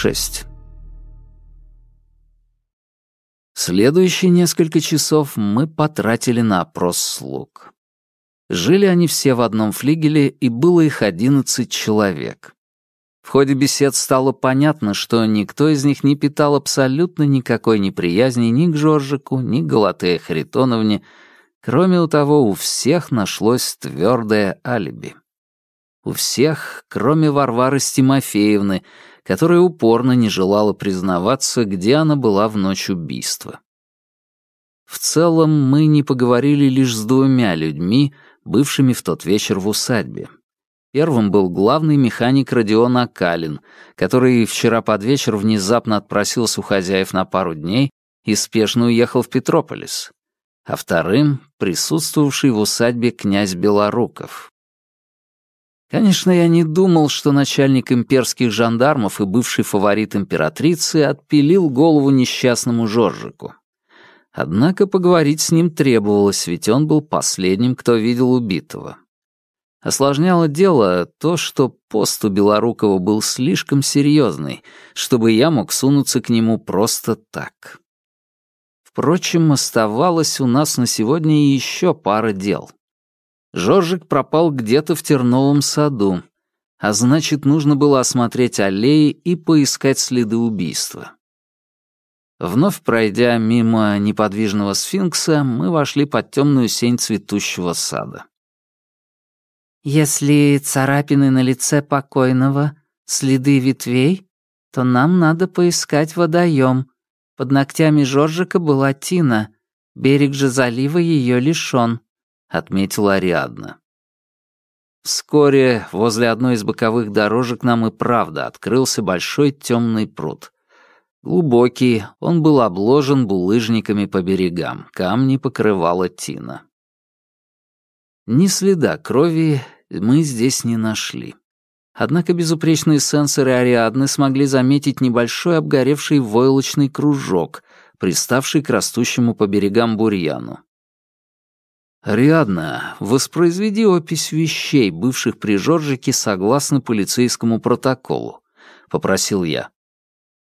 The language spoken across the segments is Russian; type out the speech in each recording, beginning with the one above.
6. Следующие несколько часов мы потратили на опрос слуг. Жили они все в одном флигеле, и было их одиннадцать человек. В ходе бесед стало понятно, что никто из них не питал абсолютно никакой неприязни ни к Жоржику, ни к Галатее Харитоновне. Кроме того, у всех нашлось твердое алиби. У всех, кроме Варвары Стимофеевны, которая упорно не желала признаваться, где она была в ночь убийства. В целом, мы не поговорили лишь с двумя людьми, бывшими в тот вечер в усадьбе. Первым был главный механик Родион Акалин, который вчера под вечер внезапно отпросился у хозяев на пару дней и спешно уехал в Петрополис. А вторым — присутствовавший в усадьбе князь Белоруков. Конечно, я не думал, что начальник имперских жандармов и бывший фаворит императрицы отпилил голову несчастному Жоржику. Однако поговорить с ним требовалось, ведь он был последним, кто видел убитого. Осложняло дело то, что пост у Белорукова был слишком серьезный, чтобы я мог сунуться к нему просто так. Впрочем, оставалось у нас на сегодня еще пара дел. Жоржик пропал где-то в терновом саду, а значит, нужно было осмотреть аллеи и поискать следы убийства. Вновь пройдя мимо неподвижного сфинкса, мы вошли под темную сень цветущего сада. «Если царапины на лице покойного — следы ветвей, то нам надо поискать водоем. Под ногтями Жоржика была тина, берег же залива ее лишён», — отметила Ариадна. Вскоре возле одной из боковых дорожек нам и правда открылся большой темный пруд — Глубокий, он был обложен булыжниками по берегам, камни покрывала тина. Ни следа крови мы здесь не нашли. Однако безупречные сенсоры Ариадны смогли заметить небольшой обгоревший войлочный кружок, приставший к растущему по берегам бурьяну. «Ариадна, воспроизведи опись вещей, бывших при Жоржике, согласно полицейскому протоколу», — попросил я.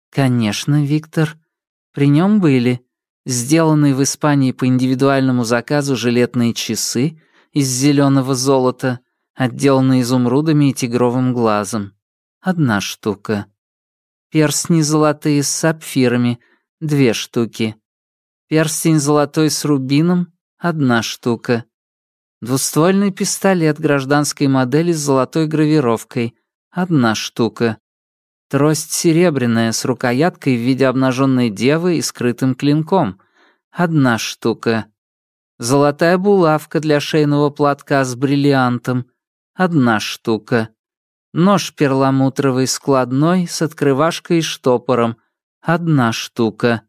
«Конечно, Виктор. При нем были сделанные в Испании по индивидуальному заказу жилетные часы из зеленого золота, отделанные изумрудами и тигровым глазом. Одна штука. Перстни золотые с сапфирами — две штуки. Перстень золотой с рубином — одна штука. Двуствольный пистолет гражданской модели с золотой гравировкой — одна штука. Трость серебряная с рукояткой в виде обнаженной девы и скрытым клинком. Одна штука. Золотая булавка для шейного платка с бриллиантом. Одна штука. Нож перламутровый складной с открывашкой и штопором. Одна штука.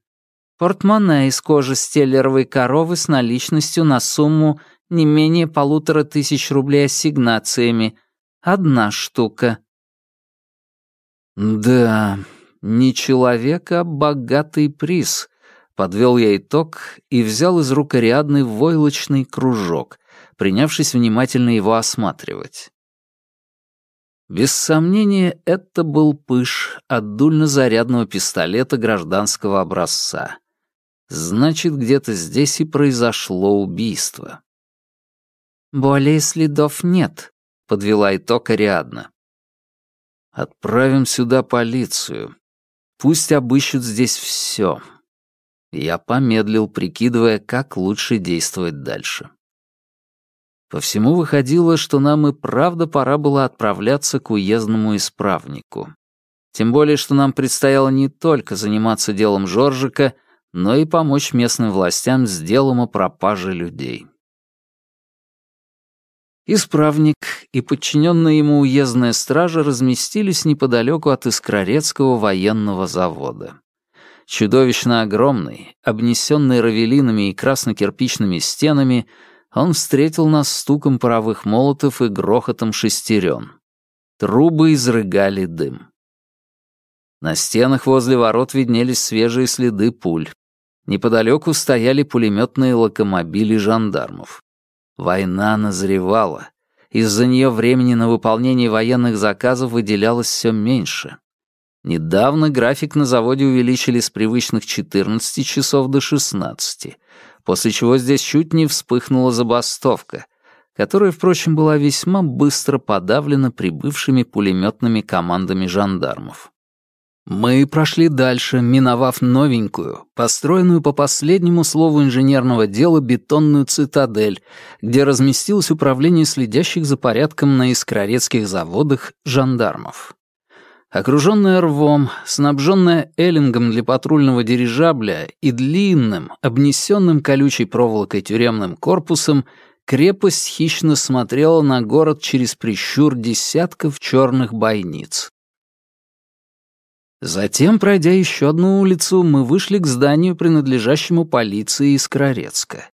Портмоне из кожи стеллеровой коровы с наличностью на сумму не менее полутора тысяч рублей ассигнациями. Одна штука. «Да, не человек, а богатый приз», — подвел я итог и взял из рук Ариадны войлочный кружок, принявшись внимательно его осматривать. Без сомнения, это был пыш от дульнозарядного пистолета гражданского образца. Значит, где-то здесь и произошло убийство. «Более следов нет», — подвела итог Ариадна. Отправим сюда полицию. Пусть обыщут здесь все. Я помедлил, прикидывая, как лучше действовать дальше. По всему выходило, что нам и правда пора было отправляться к уездному исправнику. Тем более, что нам предстояло не только заниматься делом Жоржика, но и помочь местным властям с делом о пропаже людей. Исправник и подчиненная ему уездная стража разместились неподалеку от Искрорецкого военного завода. Чудовищно огромный, обнесенный равелинами и краснокирпичными стенами, он встретил нас стуком паровых молотов и грохотом шестерен. Трубы изрыгали дым. На стенах возле ворот виднелись свежие следы пуль. Неподалеку стояли пулеметные локомобили жандармов. Война назревала. Из-за нее времени на выполнение военных заказов выделялось все меньше. Недавно график на заводе увеличили с привычных 14 часов до 16, после чего здесь чуть не вспыхнула забастовка, которая, впрочем, была весьма быстро подавлена прибывшими пулеметными командами жандармов. Мы прошли дальше, миновав новенькую, построенную по последнему слову инженерного дела бетонную цитадель, где разместилось управление следящих за порядком на искрорецких заводах жандармов. Окруженная рвом, снабженная эллингом для патрульного дирижабля и длинным, обнесенным колючей проволокой тюремным корпусом, крепость хищно смотрела на город через прищур десятков черных бойниц. Затем, пройдя еще одну улицу, мы вышли к зданию, принадлежащему полиции Искрорецка.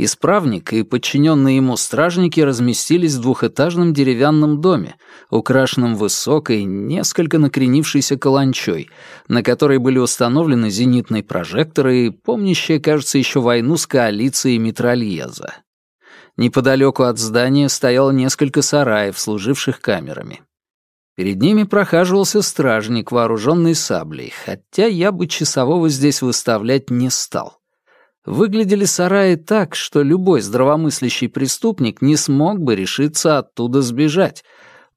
Исправник и подчиненные ему стражники разместились в двухэтажном деревянном доме, украшенном высокой, несколько накренившейся каланчой, на которой были установлены зенитные прожекторы и помнящая, кажется, еще войну с коалицией Митральеза. Неподалеку от здания стояло несколько сараев, служивших камерами. Перед ними прохаживался стражник, вооруженный саблей, хотя я бы часового здесь выставлять не стал. Выглядели сараи так, что любой здравомыслящий преступник не смог бы решиться оттуда сбежать.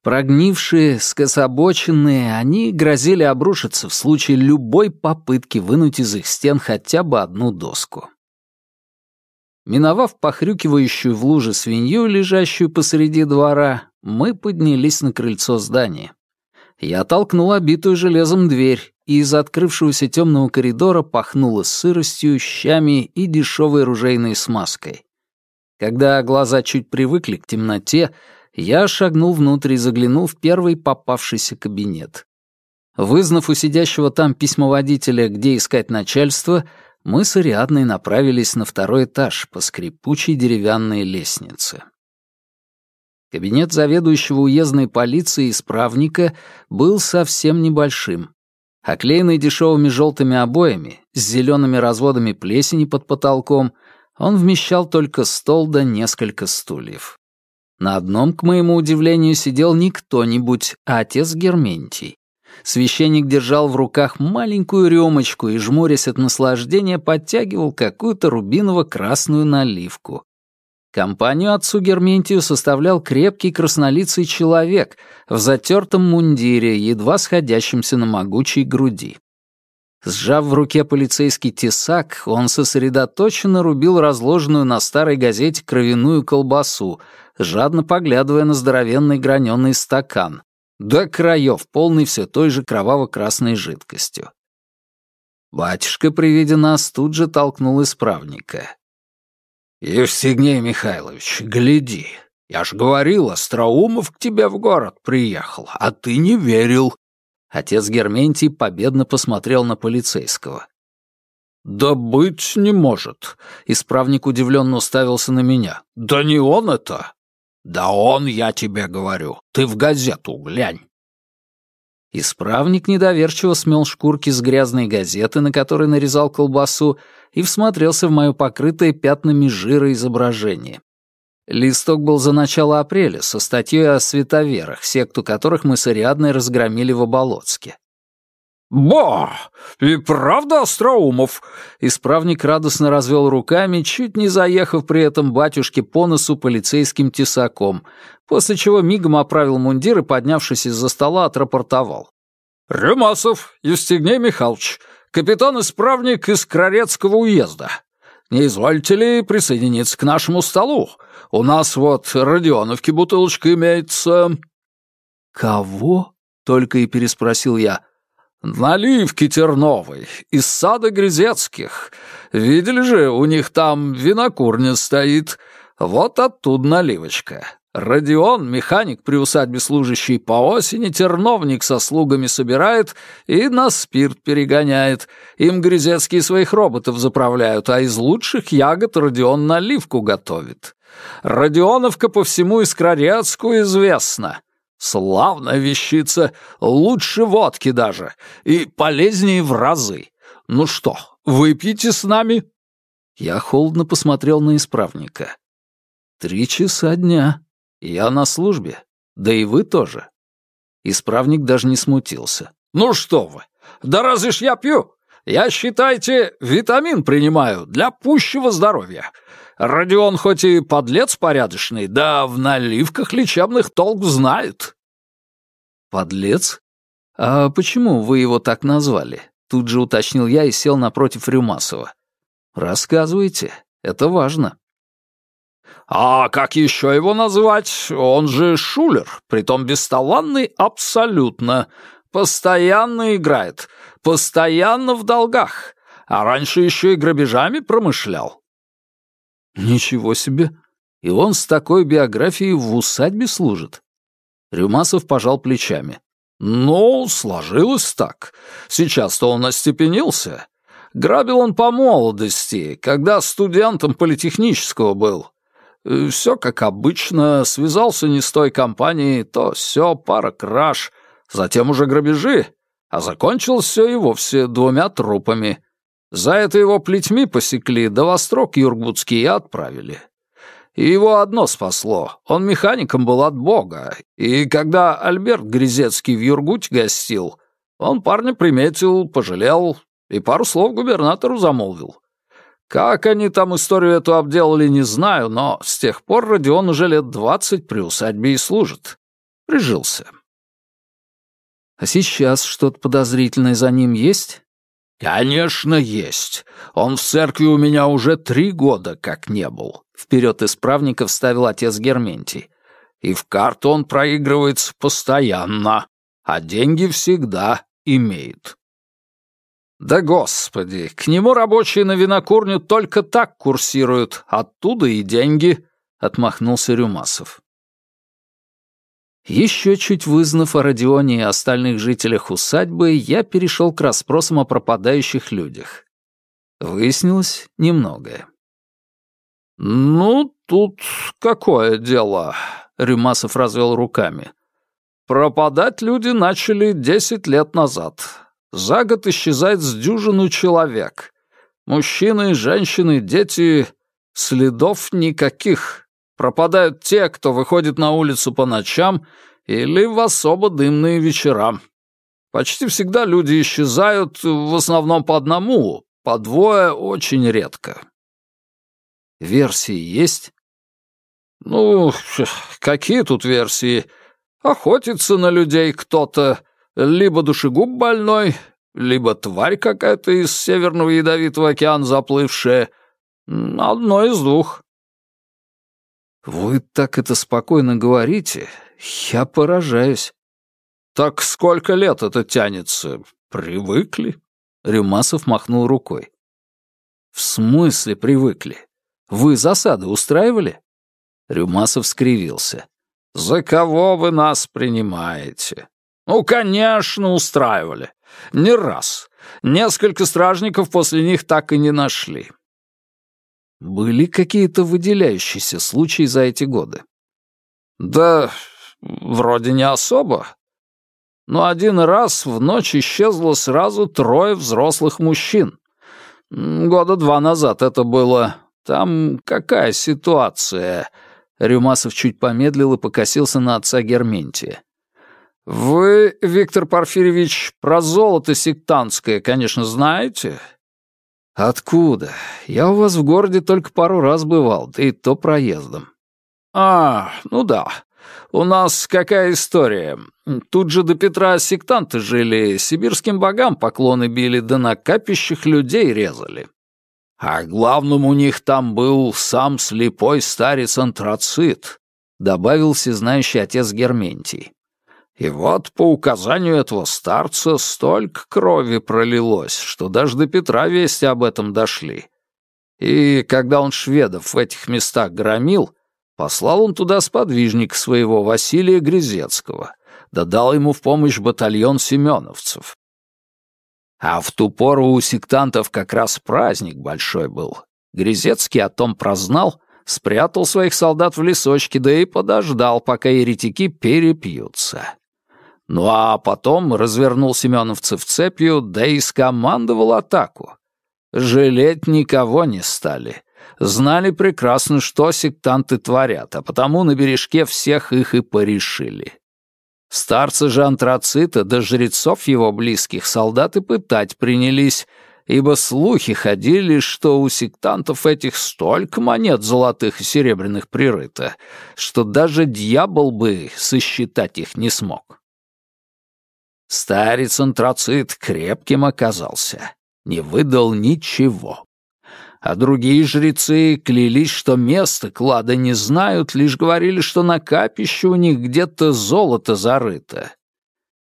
Прогнившие, скособоченные, они грозили обрушиться в случае любой попытки вынуть из их стен хотя бы одну доску. Миновав похрюкивающую в луже свинью, лежащую посреди двора, мы поднялись на крыльцо здания. Я толкнул обитую железом дверь, и из открывшегося темного коридора пахнуло сыростью, щами и дешевой ружейной смазкой. Когда глаза чуть привыкли к темноте, я шагнул внутрь и заглянул в первый попавшийся кабинет. Вызнав у сидящего там письмоводителя, где искать начальство, мы с Ариадной направились на второй этаж по скрипучей деревянной лестнице. Кабинет заведующего уездной полиции исправника был совсем небольшим. Оклеенный дешевыми желтыми обоями, с зелеными разводами плесени под потолком, он вмещал только стол да несколько стульев. На одном, к моему удивлению, сидел не кто-нибудь, а отец Герментий. Священник держал в руках маленькую рюмочку и, жмурясь от наслаждения, подтягивал какую-то рубиново-красную наливку. Компанию отцу Герментию составлял крепкий краснолицый человек в затертом мундире, едва сходящемся на могучей груди. Сжав в руке полицейский тесак, он сосредоточенно рубил разложенную на старой газете кровяную колбасу, жадно поглядывая на здоровенный граненый стакан, до краев, полный все той же кроваво-красной жидкостью. Батюшка при виде нас тут же толкнул исправника. «Евстигней Михайлович, гляди, я ж говорил, Остроумов к тебе в город приехал, а ты не верил». Отец Герментий победно посмотрел на полицейского. «Да быть не может!» — исправник удивленно уставился на меня. «Да не он это!» «Да он, я тебе говорю. Ты в газету глянь». Исправник недоверчиво смел шкурки с грязной газеты, на которой нарезал колбасу, и всмотрелся в мое покрытое пятнами жира изображение. Листок был за начало апреля со статьей о световерах, секту которых мы с Ариадной разгромили в Оболоцке. «Ба! И правда, Остроумов?» Исправник радостно развел руками, чуть не заехав при этом батюшке по носу полицейским тесаком, после чего мигом оправил мундир и, поднявшись из-за стола, отрапортовал. «Рюмасов, Евстигней Михайлович, капитан-исправник из Крорецкого уезда. Не извольте ли присоединиться к нашему столу? У нас вот Родионовки бутылочка имеется». «Кого?» — только и переспросил я. «Наливки терновой, из сада Грязецких. Видели же, у них там винокурня стоит. Вот оттуда наливочка. Родион, механик при усадьбе служащий по осени, терновник со слугами собирает и на спирт перегоняет. Им Грязецкие своих роботов заправляют, а из лучших ягод Родион наливку готовит. Родионовка по всему Искрорецку известна». Славная вещица, лучше водки даже, и полезнее в разы. Ну что, выпьете с нами?» Я холодно посмотрел на исправника. «Три часа дня. Я на службе. Да и вы тоже». Исправник даже не смутился. Ну что вы, да разве ж я пью? Я, считайте, витамин принимаю для пущего здоровья. Родион хоть и подлец порядочный, да в наливках лечебных толк знает». «Подлец? А почему вы его так назвали?» Тут же уточнил я и сел напротив Рюмасова. «Рассказывайте, это важно». «А как еще его назвать? Он же шулер, притом бесталанный абсолютно. Постоянно играет, постоянно в долгах, а раньше еще и грабежами промышлял». «Ничего себе! И он с такой биографией в усадьбе служит?» Рюмасов пожал плечами. «Ну, сложилось так. Сейчас-то он остепенился. Грабил он по молодости, когда студентом политехнического был. Э, все как обычно, связался не с той компанией, то все, пара краж, затем уже грабежи, а закончилось все и вовсе двумя трупами. За это его плетьми посекли, да во строк юргутский отправили. И его одно спасло. Он механиком был от бога. И когда Альберт Грязецкий в Юргуте гостил, он парня приметил, пожалел и пару слов губернатору замолвил. Как они там историю эту обделали, не знаю, но с тех пор Родион уже лет двадцать при усадьбе и служит. Прижился. А сейчас что-то подозрительное за ним есть? Конечно, есть. Он в церкви у меня уже три года как не был. Вперед исправника вставил отец Герментий. И в карту он проигрывается постоянно, а деньги всегда имеет. Да господи, к нему рабочие на винокурню только так курсируют, оттуда и деньги, отмахнулся Рюмасов. Еще чуть вызнав о Родионе и остальных жителях усадьбы, я перешел к расспросам о пропадающих людях. Выяснилось немногое. «Ну, тут какое дело?» — Рюмасов развел руками. «Пропадать люди начали десять лет назад. За год исчезает с дюжину человек. Мужчины, женщины, дети. Следов никаких. Пропадают те, кто выходит на улицу по ночам или в особо дымные вечера. Почти всегда люди исчезают в основном по одному, по двое очень редко. Версии есть? Ну, какие тут версии? Охотится на людей кто-то, либо душегуб больной, либо тварь какая-то из Северного Ядовитого океана заплывшая. Одно из двух. Вы так это спокойно говорите, я поражаюсь. Так сколько лет это тянется? Привыкли? Рюмасов махнул рукой. В смысле привыкли? Вы засады устраивали?» Рюмасов скривился. «За кого вы нас принимаете?» «Ну, конечно, устраивали. Не раз. Несколько стражников после них так и не нашли». «Были какие-то выделяющиеся случаи за эти годы?» «Да вроде не особо. Но один раз в ночь исчезло сразу трое взрослых мужчин. Года два назад это было. Там какая ситуация?» Рюмасов чуть помедлил и покосился на отца Герментия. «Вы, Виктор Порфирьевич, про золото сектантское, конечно, знаете?» «Откуда? Я у вас в городе только пару раз бывал, да и то проездом». «А, ну да. У нас какая история? Тут же до Петра сектанты жили, сибирским богам поклоны били, да на капищах людей резали. А главным у них там был сам слепой старец антрацит, добавил всезнающий отец Герментий. И вот по указанию этого старца столько крови пролилось, что даже до Петра вести об этом дошли. И когда он шведов в этих местах громил, послал он туда сподвижника своего Василия Грязецкого, да дал ему в помощь батальон семеновцев. А в ту пору у сектантов как раз праздник большой был. Грязецкий о том прознал, спрятал своих солдат в лесочке, да и подождал, пока еретики перепьются. Ну а потом развернул семеновцев цепью, да и скомандовал атаку. Жалеть никого не стали. Знали прекрасно, что сектанты творят, а потому на бережке всех их и порешили. Старца же антрацита до жрецов его близких солдаты пытать принялись, ибо слухи ходили, что у сектантов этих столько монет золотых и серебряных прирыто, что даже дьявол бы сосчитать их не смог. Старец антрацит крепким оказался, не выдал ничего. А другие жрецы клялись, что место клада не знают, лишь говорили, что на капище у них где-то золото зарыто.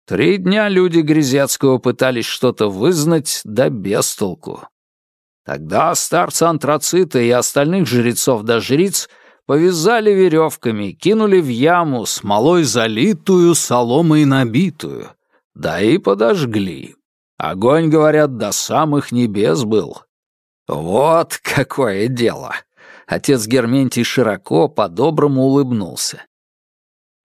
Три дня люди Грязецкого пытались что-то вызнать, да без толку. Тогда старца антрацита и остальных жрецов да жриц повязали веревками, кинули в яму, смолой залитую, соломой набитую, да и подожгли. Огонь, говорят, до самых небес был. Вот какое дело! Отец Герментий широко, по-доброму улыбнулся.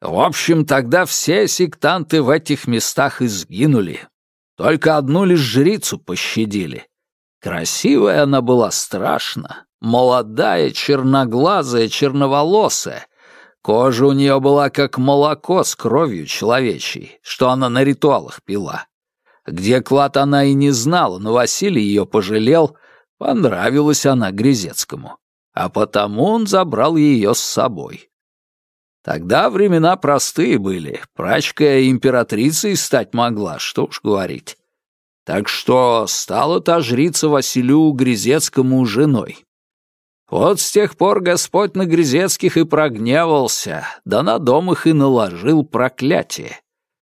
В общем, тогда все сектанты в этих местах изгинули. Только одну лишь жрицу пощадили. Красивая она была страшно. Молодая, черноглазая, черноволосая. Кожа у нее была как молоко с кровью человечьей, что она на ритуалах пила. Где клад она и не знала, но Василий ее пожалел, понравилась она Грязецкому. А потому он забрал ее с собой. Тогда времена простые были, прачка императрицей стать могла, что уж говорить. Так что стала та жрица Василю Грязецкому женой. Вот с тех пор Господь на Грязецких и прогневался, да на дом их и наложил проклятие.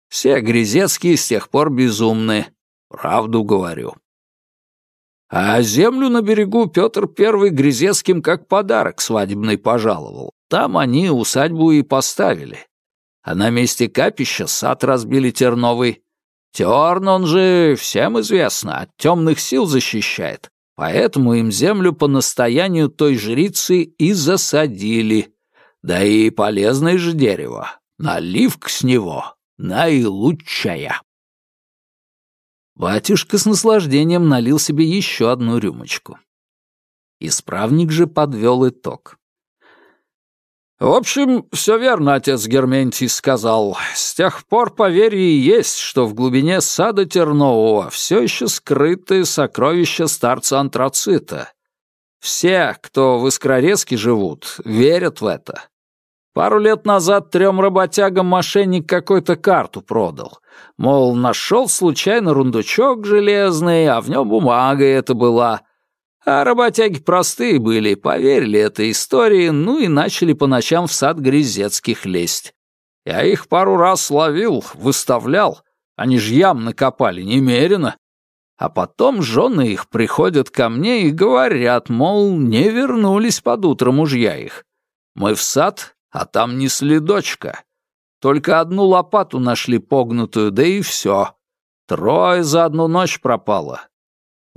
Все Грязецкие с тех пор безумны, правду говорю. А землю на берегу Петр Первый Грязецким как подарок свадебный пожаловал. Там они усадьбу и поставили. А на месте капища сад разбили терновый. Терн, он же, всем известно, от темных сил защищает. Поэтому им землю по настоянию той жрицы и засадили. Да и полезное же дерево. Наливка с него наилучшая. Батюшка с наслаждением налил себе еще одну рюмочку. Исправник же подвел итог. «В общем, все верно, отец Герментий сказал. С тех пор поверье есть, что в глубине сада Тернового все еще скрыты сокровища старца антрацита. Все, кто в Искрорезке живут, верят в это. Пару лет назад трем работягам мошенник какой-то карту продал. Мол, нашел случайно рундучок железный, а в нем бумага это была. А работяги простые были, поверили этой истории, ну и начали по ночам в сад Грязецких лезть. Я их пару раз ловил, выставлял. Они ж ям накопали немерено. А потом жены их приходят ко мне и говорят, мол, не вернулись под утро мужья их. Мы в сад, а там не следочка. Только одну лопату нашли погнутую, да и все. Трое за одну ночь пропало.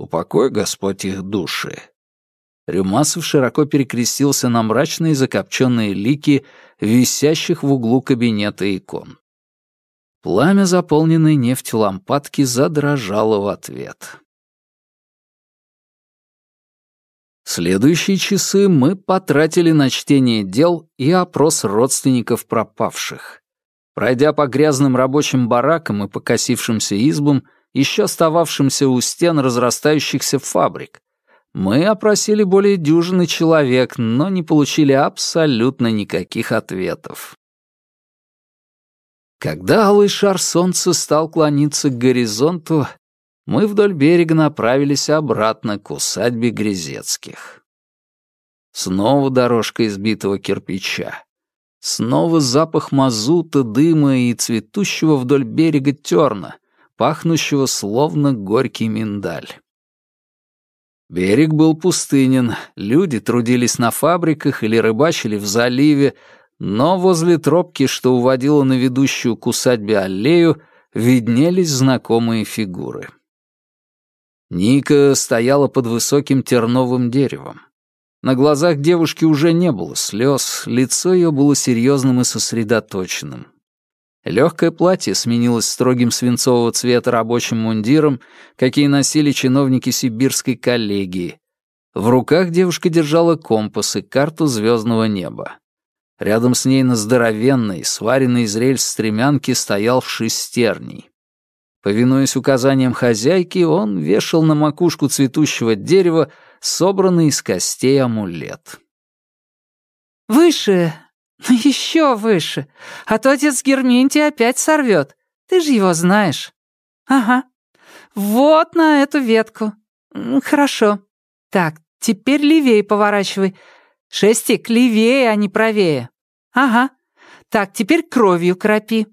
Упокой, Господь, их души. Рюмасов широко перекрестился на мрачные закопченные лики, висящих в углу кабинета икон. Пламя заполненной нефтью лампадки задрожало в ответ. Следующие часы мы потратили на чтение дел и опрос родственников пропавших. Пройдя по грязным рабочим баракам и покосившимся избам, еще остававшимся у стен разрастающихся фабрик. Мы опросили более дюжины человек, но не получили абсолютно никаких ответов. Когда алый шар солнца стал клониться к горизонту, мы вдоль берега направились обратно к усадьбе Грязецких. Снова дорожка избитого кирпича. Снова запах мазута, дыма и цветущего вдоль берега терна, пахнущего словно горький миндаль. Берег был пустынен, люди трудились на фабриках или рыбачили в заливе, но возле тропки, что уводила на ведущую к усадьбе аллею, виднелись знакомые фигуры. Ника стояла под высоким терновым деревом. На глазах девушки уже не было слез, лицо ее было серьезным и сосредоточенным. Легкое платье сменилось строгим свинцового цвета рабочим мундиром, какие носили чиновники сибирской коллегии. В руках девушка держала компас и карту звездного неба. Рядом с ней на здоровенной, сваренной из рельс стремянке стоял шестерний. Повинуясь указаниям хозяйки, он вешал на макушку цветущего дерева собранный из костей амулет. «Выше! Еще выше! А то отец Герментий опять сорвет. Ты же его знаешь. Ага. Вот на эту ветку. Хорошо. Так, теперь левее поворачивай. Шестик, левее, а не правее. Ага. Так, теперь кровью кропи.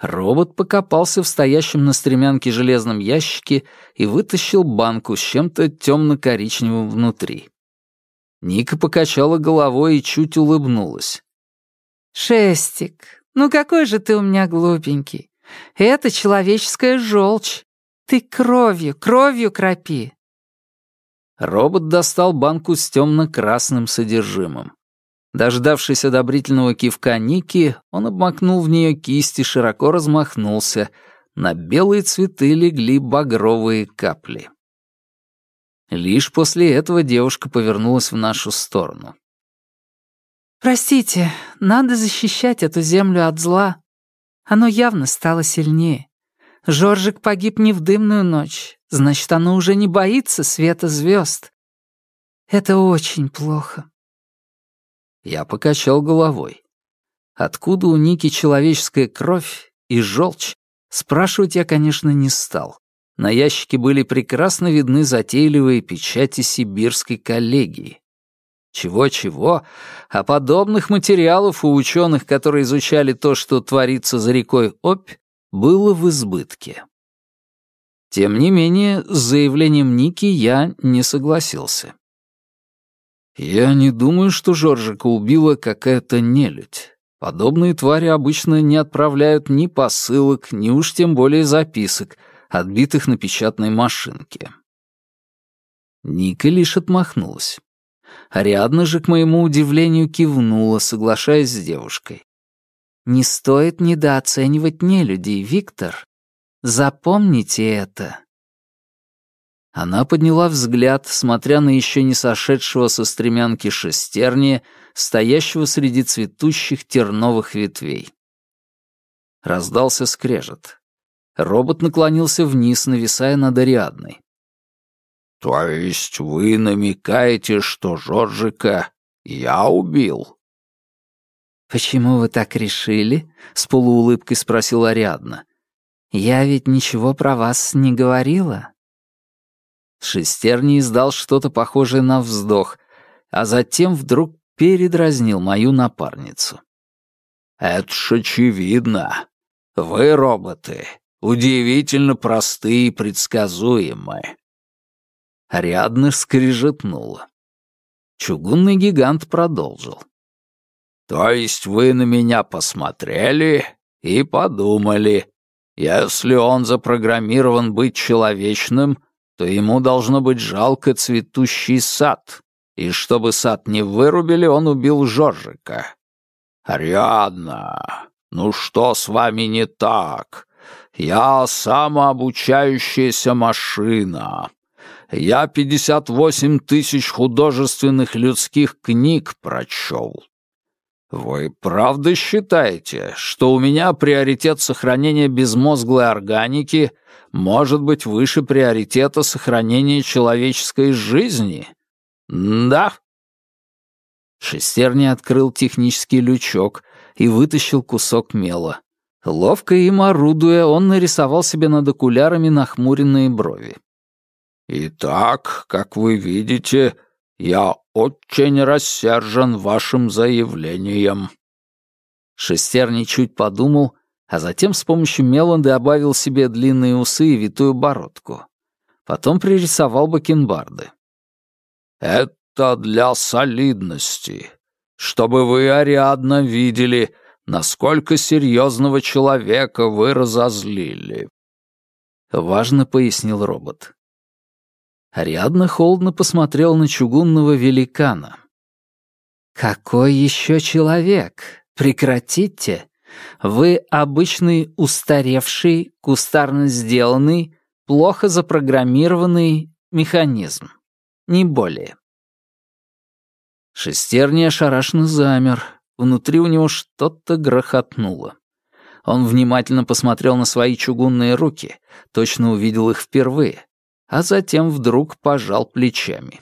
Робот покопался в стоящем на стремянке железном ящике и вытащил банку с чем-то темно-коричневым внутри. Ника покачала головой и чуть улыбнулась. «Шестик, ну какой же ты у меня глупенький. Это человеческая желчь. Ты кровью, кровью кропи». Робот достал банку с темно-красным содержимым. Дождавшись одобрительного кивка Ники, он обмакнул в нее кисть и широко размахнулся. На белые цветы легли багровые капли. Лишь после этого девушка повернулась в нашу сторону. «Простите, надо защищать эту землю от зла. Оно явно стало сильнее. Жоржик погиб не в дымную ночь, значит, оно уже не боится света звезд. Это очень плохо. Я покачал головой. Откуда у Ники человеческая кровь и желчь, спрашивать я, конечно, не стал. На ящике были прекрасно видны затейливые печати сибирской коллегии. Чего-чего, а подобных материалов у ученых, которые изучали то, что творится за рекой Обь, было в избытке. Тем не менее, с заявлением Ники я не согласился. Я не думаю, что Жоржика убила какая-то нелюдь. Подобные твари обычно не отправляют ни посылок, ни уж тем более записок, отбитых на печатной машинке. Ника лишь отмахнулась. Ариадна же, к моему удивлению, кивнула, соглашаясь с девушкой. «Не стоит недооценивать нелюдей, Виктор. Запомните это». Она подняла взгляд, смотря на еще не сошедшего со стремянки шестерни, стоящего среди цветущих терновых ветвей. Раздался скрежет. Робот наклонился вниз, нависая над Ариадной. «То есть вы намекаете, что Жоржика я убил?» «Почему вы так решили?» — с полуулыбкой спросила Ариадна. «Я ведь ничего про вас не говорила». Шестерни издал что-то похожее на вздох, а затем вдруг передразнил мою напарницу. «Это ж очевидно. Вы, роботы, удивительно простые и предсказуемые». Ариадна скрижетнула. Чугунный гигант продолжил. «То есть вы на меня посмотрели и подумали, если он запрограммирован быть человечным, то ему должно быть жалко цветущий сад, и чтобы сад не вырубили, он убил Жоржика. «Ариадна, ну что с вами не так? Я самообучающаяся машина. Я пятьдесят восемь тысяч художественных людских книг прочел. Вы правда считаете, что у меня приоритет сохранения безмозглой органики может быть выше приоритета сохранения человеческой жизни? Да. Шестерни открыл технический лючок и вытащил кусок мела. Ловко им орудуя, он нарисовал себе над окулярами нахмуренные брови. «Итак, как вы видите, я очень рассержен вашим заявлением». Шестерни чуть подумал а затем с помощью мела добавил себе длинные усы и витую бородку. Потом пририсовал бакенбарды. «Это для солидности, чтобы вы, Ариадна, видели, насколько серьезного человека вы разозлили», — важно пояснил робот. Ариадна холодно посмотрел на чугунного великана. «Какой еще человек? Прекратите!» Вы обычный устаревший, кустарно сделанный, плохо запрограммированный механизм. Не более. Шестерни ошарашенно замер. Внутри у него что-то грохотнуло. Он внимательно посмотрел на свои чугунные руки, точно увидел их впервые, а затем вдруг пожал плечами.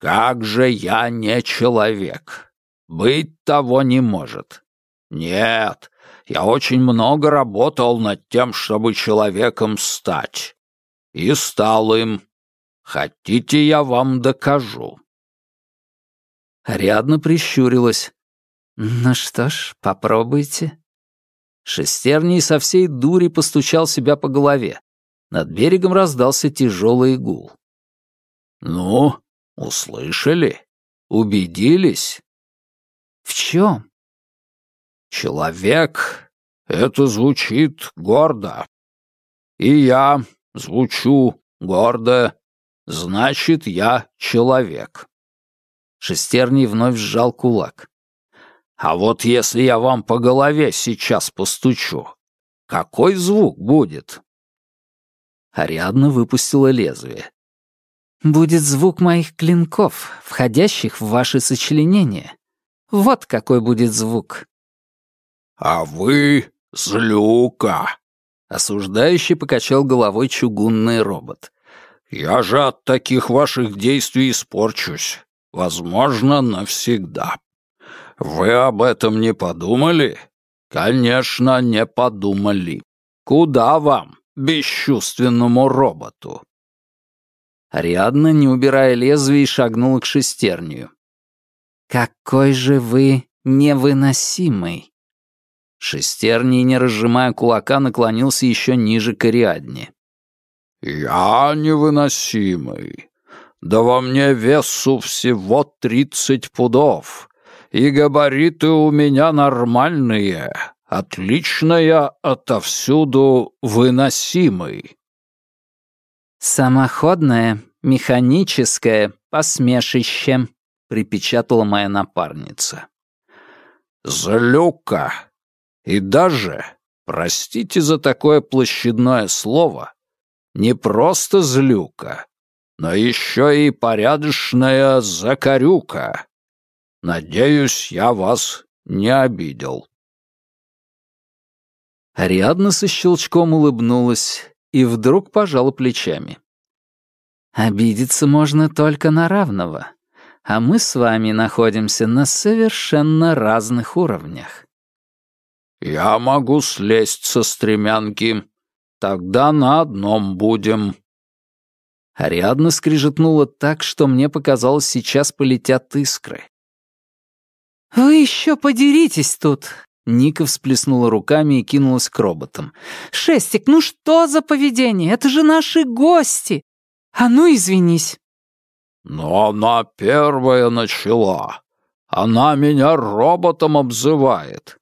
«Как же я не человек! Быть того не может. Нет, я очень много работал над тем, чтобы человеком стать. И стал им. Хотите, я вам докажу?» Рядно прищурилась. «Ну что ж, попробуйте». Шестерний со всей дури постучал себя по голове. Над берегом раздался тяжелый гул. «Ну, услышали? Убедились?» «В чем?» «Человек — это звучит гордо. И я звучу гордо, значит, я человек». Шестерний вновь сжал кулак. «А вот если я вам по голове сейчас постучу, какой звук будет?» Ариадна выпустила лезвие. «Будет звук моих клинков, входящих в ваши сочленения. Вот какой будет звук». «А вы злюка!» — осуждающий покачал головой чугунный робот. «Я же от таких ваших действий испорчусь. Возможно, навсегда. Вы об этом не подумали? Конечно, не подумали. Куда вам, бесчувственному роботу?» Ариадна, не убирая лезвий, шагнула к шестерню. «Какой же вы невыносимый!» Шестерний, не разжимая кулака, наклонился еще ниже к Ариадне. «Я невыносимый. Да во мне весу всего тридцать пудов, и габариты у меня нормальные, отличная отовсюду выносимый». «Самоходное, механическое посмешище», — припечатала моя напарница. «Злюка! И даже, простите за такое площадное слово, не просто злюка, но еще и порядочная закорюка. Надеюсь, я вас не обидел». Ариадна со щелчком улыбнулась и вдруг пожала плечами. «Обидеться можно только на равного, а мы с вами находимся на совершенно разных уровнях». «Я могу слезть со стремянки. Тогда на одном будем». Ариадна скрижетнула так, что мне показалось, сейчас полетят искры. «Вы еще подеритесь тут!» Ника всплеснула руками и кинулась к роботам. «Шестик, ну что за поведение? Это же наши гости! А ну, извинись!» «Но она первая начала. Она меня роботом обзывает».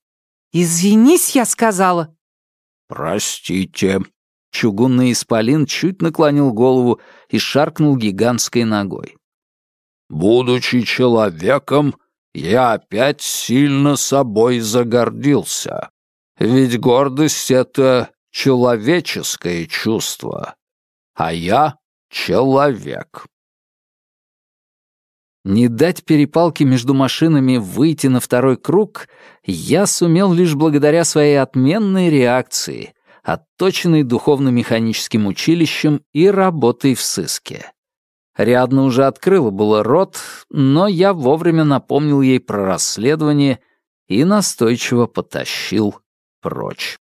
«Извинись, я сказала». «Простите». Чугунный исполин чуть наклонил голову и шаркнул гигантской ногой. «Будучи человеком, я опять сильно собой загордился. Ведь гордость — это человеческое чувство, а я — человек. Не дать перепалке между машинами выйти на второй круг я сумел лишь благодаря своей отменной реакции, отточенной духовно-механическим училищем и работой в сыске. Рядно уже открыла было рот, но я вовремя напомнил ей про расследование и настойчиво потащил прочь.